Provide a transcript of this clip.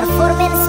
performance